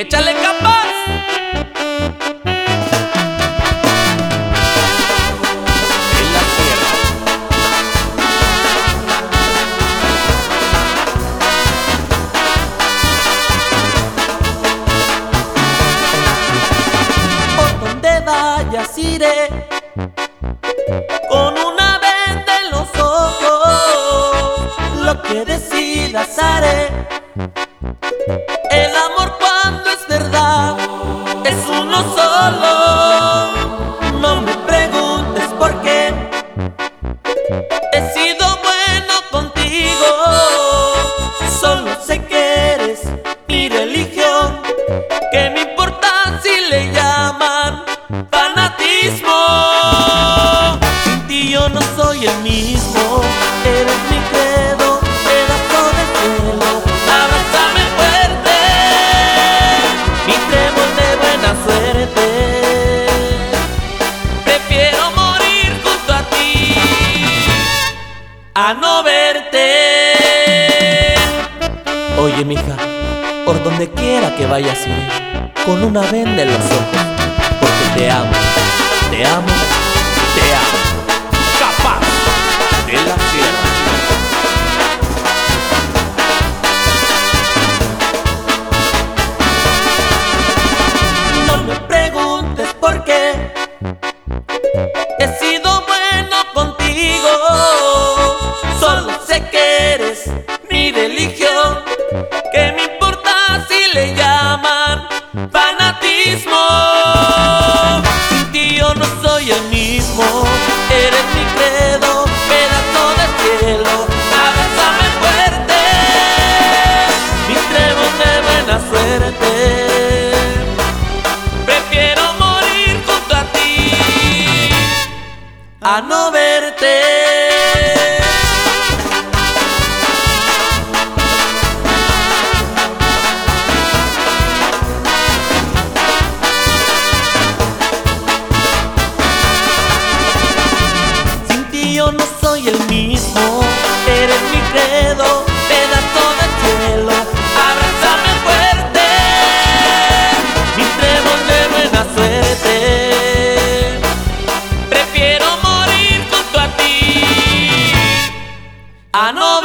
échale capaz. En la. Por donde vayas iré con una venda en los ojos. Lo que decidas haré. El amor el mismo. Eres mi credo, pedazo de cielo. Abrázame fuerte, mi trébol de buena suerte. Prefiero morir junto a ti a no verte. Oye, mija, por donde quiera que vayas con una venda en los ojos, porque te amo, te amo, a no verte. Sin ti yo no soy el mío. Ah, no.